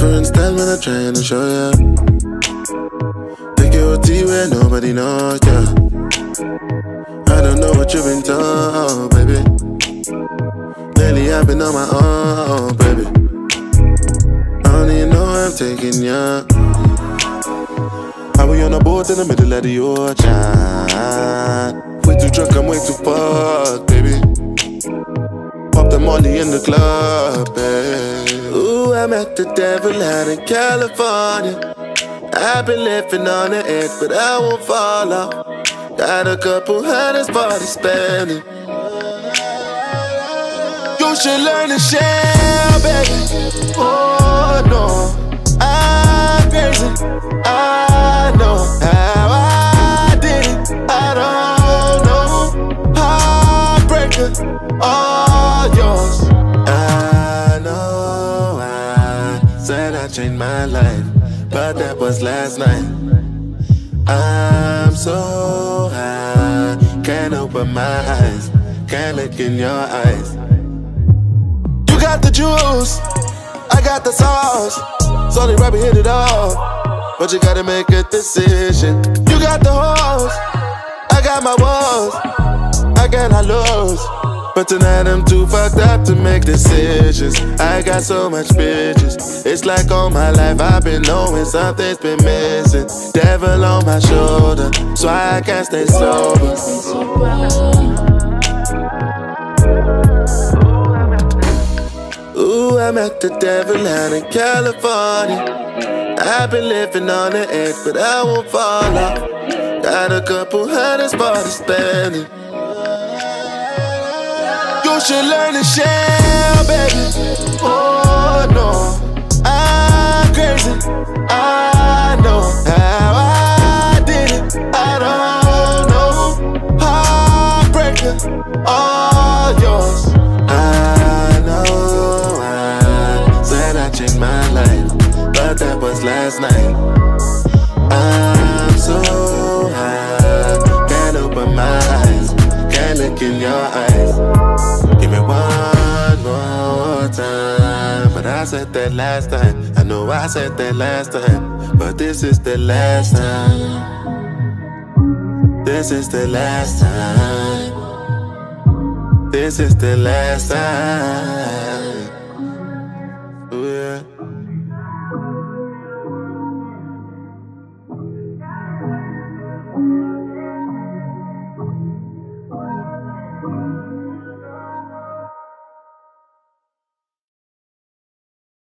Different style when I'm trying to show ya. Take your tea where nobody knows ya. I don't know what you've been told, baby. Lately I've been on my own, baby. I don't even know I'm taking ya. I we on a boat in the middle of the ocean. Way too drunk, I'm way too fucked, baby. Pop the molly in the club, baby. Met the devil out in California. I've been living on the edge, but I won't fall off. Got a couple hundred party spending. You should learn to share, baby. Oh changed my life, but that was last night. I'm so high, can't open my eyes, can't look in your eyes. You got the juice, I got the sauce. It's only right hit it off, but you gotta make a decision. You got the horse, I got my walls, I cannot lose. But tonight I'm too fucked up to make decisions. I got so much bitches. It's like all my life I've been knowing something's been missing. Devil on my shoulder, so I can't stay sober. Ooh, I met the devil out in California. I've been living on the edge, but I won't fall off. Got a couple hundred party spending. You should learn to share, baby. Oh no, I'm crazy. I know how I did it. I don't know. Heartbreaker, all yours. I know I said I changed my life, but that was last night. I'm so high, can't open my eyes, can't look in your eyes. said that last time. I know I said that last time. But this is the last time. This is the last time. This is the last time. Ooh, yeah.